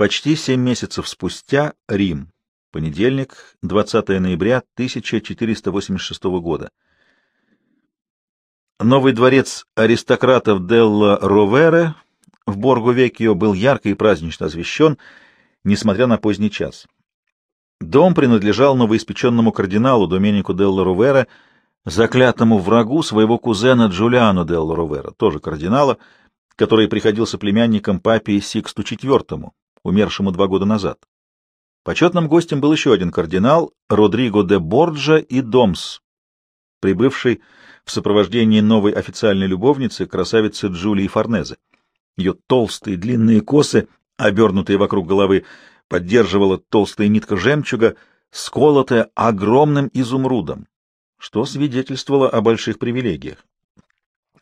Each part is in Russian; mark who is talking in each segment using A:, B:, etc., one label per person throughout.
A: Почти семь месяцев спустя Рим. Понедельник, 20 ноября 1486 года. Новый дворец аристократов Делла Ровере в Боргу-Векио был ярко и празднично освещен, несмотря на поздний час. Дом принадлежал новоиспеченному кардиналу Доменику Делла Ровере, заклятому врагу своего кузена Джулиану Делла Ровере, тоже кардинала, который приходился племянником папе Сиксту IV, умершему два года назад. Почетным гостем был еще один кардинал, Родриго де Борджа и Домс, прибывший в сопровождении новой официальной любовницы, красавицы Джулии Форнезе. Ее толстые длинные косы, обернутые вокруг головы, поддерживала толстая нитка жемчуга, сколотая огромным изумрудом, что свидетельствовало о больших привилегиях.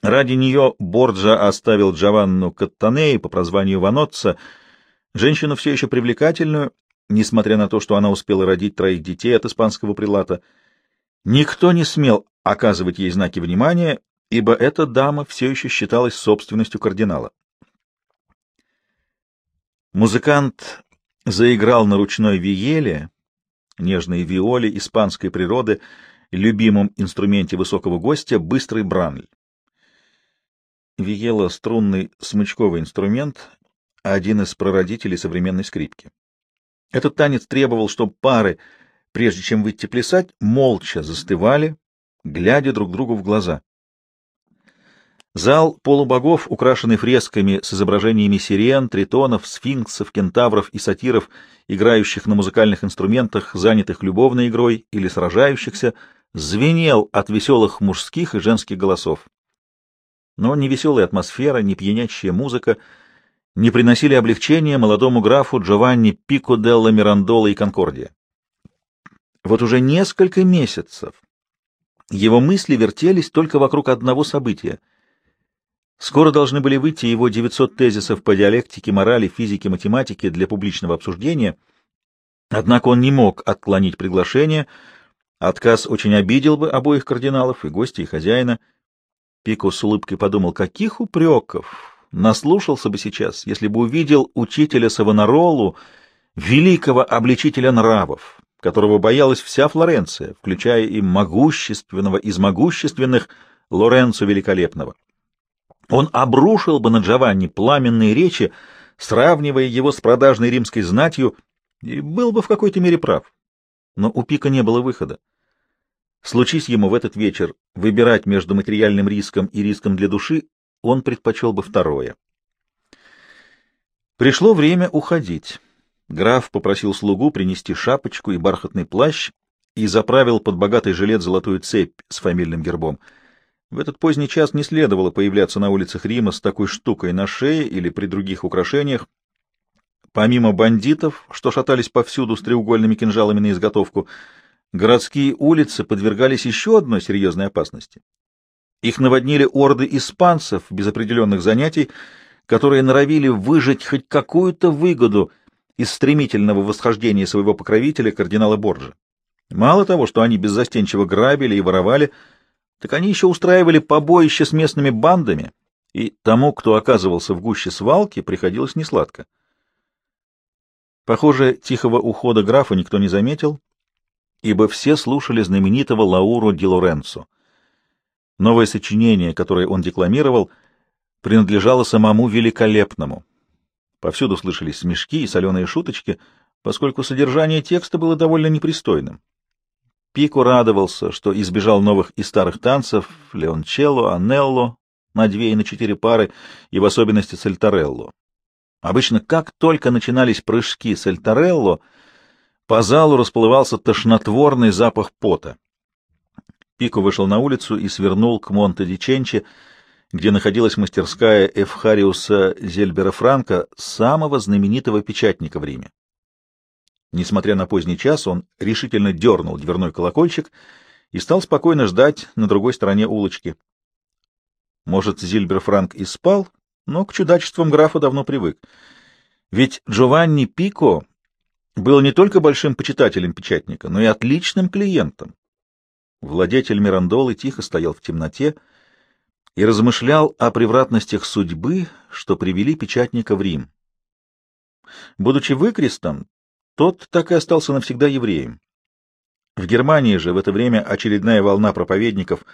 A: Ради нее Борджа оставил Джованну Каттанеи по прозванию Ваноцца, женщину все еще привлекательную, несмотря на то, что она успела родить троих детей от испанского прилата. Никто не смел оказывать ей знаки внимания, ибо эта дама все еще считалась собственностью кардинала. Музыкант заиграл на ручной виеле, нежной виоле испанской природы, любимом инструменте высокого гостя, быстрый бранль. Виела — струнный смычковый инструмент, один из прародителей современной скрипки. Этот танец требовал, чтобы пары, прежде чем выйти плясать, молча застывали, глядя друг другу в глаза. Зал полубогов, украшенный фресками с изображениями сирен, тритонов, сфинксов, кентавров и сатиров, играющих на музыкальных инструментах, занятых любовной игрой или сражающихся, звенел от веселых мужских и женских голосов. Но ни веселая атмосфера, ни пьянящая музыка не приносили облегчения молодому графу Джованни Пико делла Мирандола и Конкордия. Вот уже несколько месяцев его мысли вертелись только вокруг одного события. Скоро должны были выйти его 900 тезисов по диалектике, морали, физике, математике для публичного обсуждения, однако он не мог отклонить приглашение, отказ очень обидел бы обоих кардиналов, и гостя, и хозяина. Пико с улыбкой подумал, каких упреков, наслушался бы сейчас, если бы увидел учителя Савонаролу, великого обличителя нравов, которого боялась вся Флоренция, включая и могущественного из могущественных Лоренцо Великолепного. Он обрушил бы на Джованни пламенные речи, сравнивая его с продажной римской знатью, и был бы в какой-то мере прав. Но у Пика не было выхода. Случись ему в этот вечер выбирать между материальным риском и риском для души, он предпочел бы второе. Пришло время уходить. Граф попросил слугу принести шапочку и бархатный плащ и заправил под богатый жилет золотую цепь с фамильным гербом. В этот поздний час не следовало появляться на улицах Рима с такой штукой на шее или при других украшениях. Помимо бандитов, что шатались повсюду с треугольными кинжалами на изготовку, городские улицы подвергались еще одной серьезной опасности. Их наводнили орды испанцев без определенных занятий, которые норовили выжать хоть какую-то выгоду из стремительного восхождения своего покровителя, кардинала Борджа. Мало того, что они беззастенчиво грабили и воровали, так они еще устраивали побоище с местными бандами, и тому, кто оказывался в гуще свалки, приходилось несладко. Похоже, тихого ухода графа никто не заметил, ибо все слушали знаменитого Лауру Ди Лоренцо — Новое сочинение, которое он декламировал, принадлежало самому великолепному. Повсюду слышались смешки и соленые шуточки, поскольку содержание текста было довольно непристойным. Пико радовался, что избежал новых и старых танцев Леончелло, Анелло на две и на четыре пары, и в особенности Сальтарелло. Обычно, как только начинались прыжки Сальтарелло, по залу расплывался тошнотворный запах пота. Пико вышел на улицу и свернул к Монте-Диченче, где находилась мастерская Эфхариуса Зельбера Франка, самого знаменитого печатника в Риме. Несмотря на поздний час, он решительно дернул дверной колокольчик и стал спокойно ждать на другой стороне улочки. Может, Зильбер Франк и спал, но к чудачествам графа давно привык. Ведь Джованни Пико был не только большим почитателем печатника, но и отличным клиентом. Владетель Мирандолы тихо стоял в темноте и размышлял о превратностях судьбы, что привели печатника в Рим. Будучи выкрестом, тот так и остался навсегда евреем. В Германии же в это время очередная волна проповедников,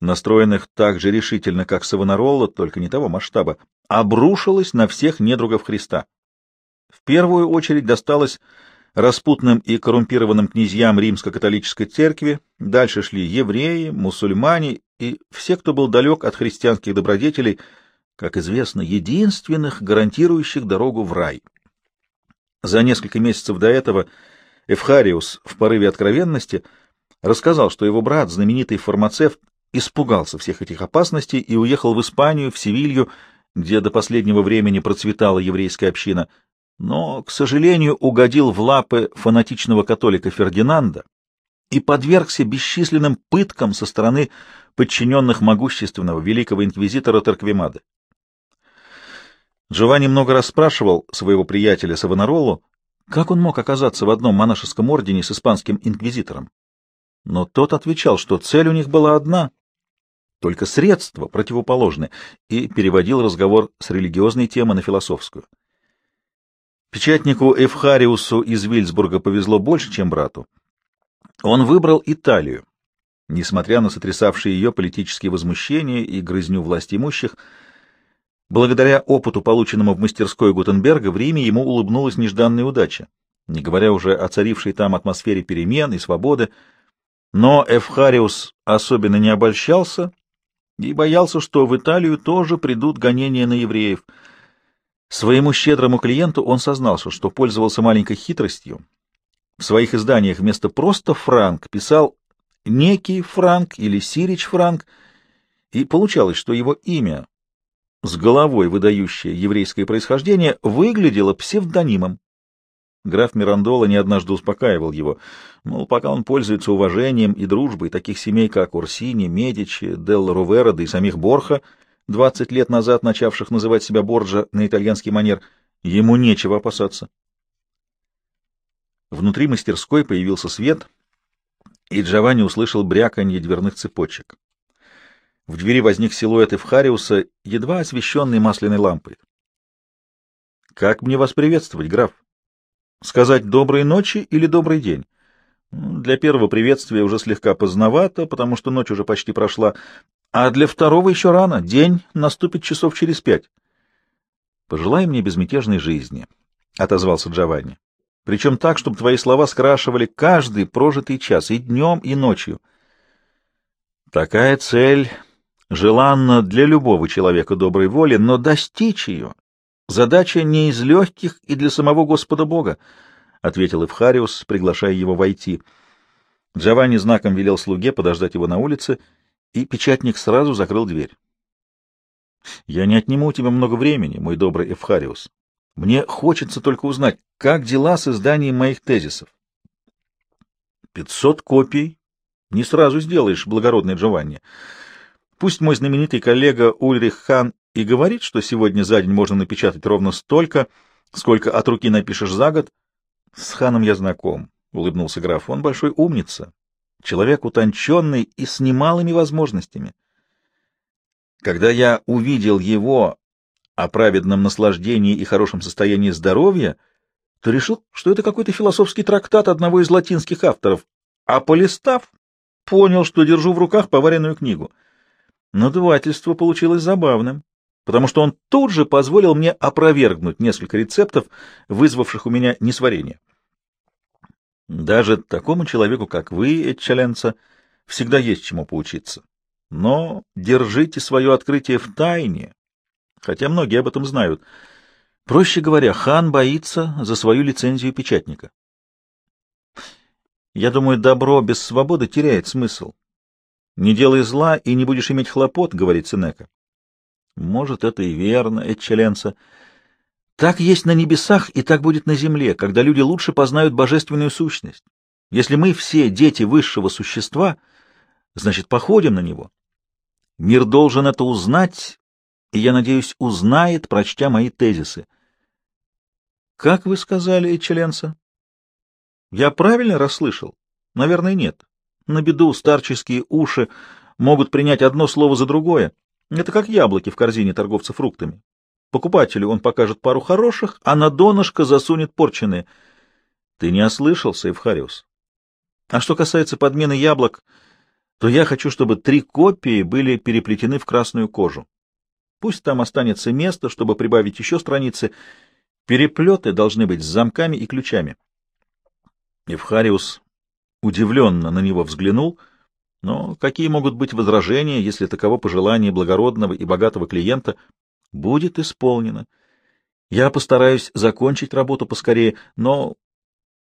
A: настроенных так же решительно, как Савонаролла, только не того масштаба, обрушилась на всех недругов Христа. В первую очередь досталось распутным и коррумпированным князьям римско-католической церкви, дальше шли евреи, мусульмане и все, кто был далек от христианских добродетелей, как известно, единственных, гарантирующих дорогу в рай. За несколько месяцев до этого Эвхариус в порыве откровенности рассказал, что его брат, знаменитый фармацевт, испугался всех этих опасностей и уехал в Испанию, в Севилью, где до последнего времени процветала еврейская община, но, к сожалению, угодил в лапы фанатичного католика Фердинанда и подвергся бесчисленным пыткам со стороны подчиненных могущественного великого инквизитора Торквемада. Джованни много раз спрашивал своего приятеля Савонаролу, как он мог оказаться в одном монашеском ордене с испанским инквизитором. Но тот отвечал, что цель у них была одна, только средства противоположны, и переводил разговор с религиозной темы на философскую. Печатнику Эвхариусу из Вильсбурга повезло больше, чем брату. Он выбрал Италию. Несмотря на сотрясавшие ее политические возмущения и грызню власть имущих, благодаря опыту, полученному в мастерской Гутенберга, в Риме ему улыбнулась нежданная удача, не говоря уже о царившей там атмосфере перемен и свободы. Но Эвхариус особенно не обольщался и боялся, что в Италию тоже придут гонения на евреев — Своему щедрому клиенту он сознался, что пользовался маленькой хитростью. В своих изданиях вместо просто «Франк» писал «некий Франк» или «Сирич Франк», и получалось, что его имя, с головой выдающее еврейское происхождение, выглядело псевдонимом. Граф Мирандола не однажды успокаивал его, мол, пока он пользуется уважением и дружбой таких семей, как Урсини, Медичи, Делла Ровера, да и самих Борха — двадцать лет назад начавших называть себя Борджа на итальянский манер, ему нечего опасаться. Внутри мастерской появился свет, и Джованни услышал бряканье дверных цепочек. В двери возник силуэт Эвхариуса, едва освещенный масляной лампой. — Как мне вас приветствовать, граф? Сказать «доброй ночи» или «добрый день»? Для первого приветствия уже слегка поздновато, потому что ночь уже почти прошла, а для второго еще рано, день наступит часов через пять. — Пожелай мне безмятежной жизни, — отозвался Джованни. — Причем так, чтобы твои слова скрашивали каждый прожитый час, и днем, и ночью. Такая цель желанна для любого человека доброй воли, но достичь ее — задача не из легких и для самого Господа Бога, — ответил Эвхариус, приглашая его войти. Джованни знаком велел слуге подождать его на улице — и печатник сразу закрыл дверь. — Я не отниму у тебя много времени, мой добрый Эвхариус. Мне хочется только узнать, как дела с изданием моих тезисов. — Пятьсот копий не сразу сделаешь, благородный Джованни. Пусть мой знаменитый коллега Ульрих Хан и говорит, что сегодня за день можно напечатать ровно столько, сколько от руки напишешь за год. — С Ханом я знаком, — улыбнулся граф. — Он большой умница человек утонченный и с немалыми возможностями. Когда я увидел его о праведном наслаждении и хорошем состоянии здоровья, то решил, что это какой-то философский трактат одного из латинских авторов, а полистав, понял, что держу в руках поваренную книгу. Надувательство получилось забавным, потому что он тут же позволил мне опровергнуть несколько рецептов, вызвавших у меня несварение. Даже такому человеку, как вы, Эчаленца, всегда есть чему поучиться. Но держите свое открытие в тайне, хотя многие об этом знают. Проще говоря, хан боится за свою лицензию печатника. Я думаю, добро без свободы теряет смысл. Не делай зла, и не будешь иметь хлопот, — говорит Сенека. Может, это и верно, Эчаленца, — так есть на небесах, и так будет на земле, когда люди лучше познают божественную сущность. Если мы все дети высшего существа, значит, походим на него. Мир должен это узнать, и, я надеюсь, узнает, прочтя мои тезисы. Как вы сказали, Эчеленца? Я правильно расслышал? Наверное, нет. На беду старческие уши могут принять одно слово за другое. Это как яблоки в корзине торговца фруктами. Покупателю он покажет пару хороших, а на донышко засунет порченые. Ты не ослышался, Евхариус. А что касается подмены яблок, то я хочу, чтобы три копии были переплетены в красную кожу. Пусть там останется место, чтобы прибавить еще страницы. Переплеты должны быть с замками и ключами. Евхариус удивленно на него взглянул, но какие могут быть возражения, если таково пожелание благородного и богатого клиента будет исполнено? Я постараюсь закончить работу поскорее, но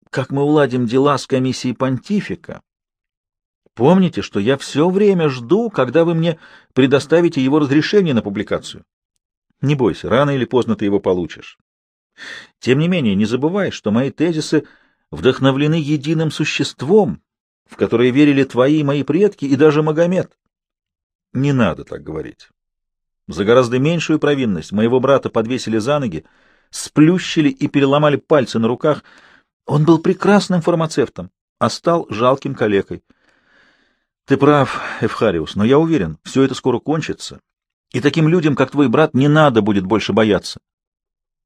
A: как мы уладим дела с комиссией понтифика? Помните, что я все время жду, когда вы мне предоставите его разрешение на публикацию. Не бойся, рано или поздно ты его получишь. Тем не менее, не забывай, что мои тезисы вдохновлены единым существом, в которое верили твои и мои предки и даже Магомед. Не надо так говорить. За гораздо меньшую провинность моего брата подвесили за ноги, сплющили и переломали пальцы на руках. Он был прекрасным фармацевтом, а стал жалким калекой. Ты прав, Эвхариус, но я уверен, все это скоро кончится, и таким людям, как твой брат, не надо будет больше бояться.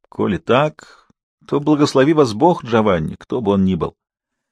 A: Коли так, то благослови вас Бог, Джованни, кто бы он ни был.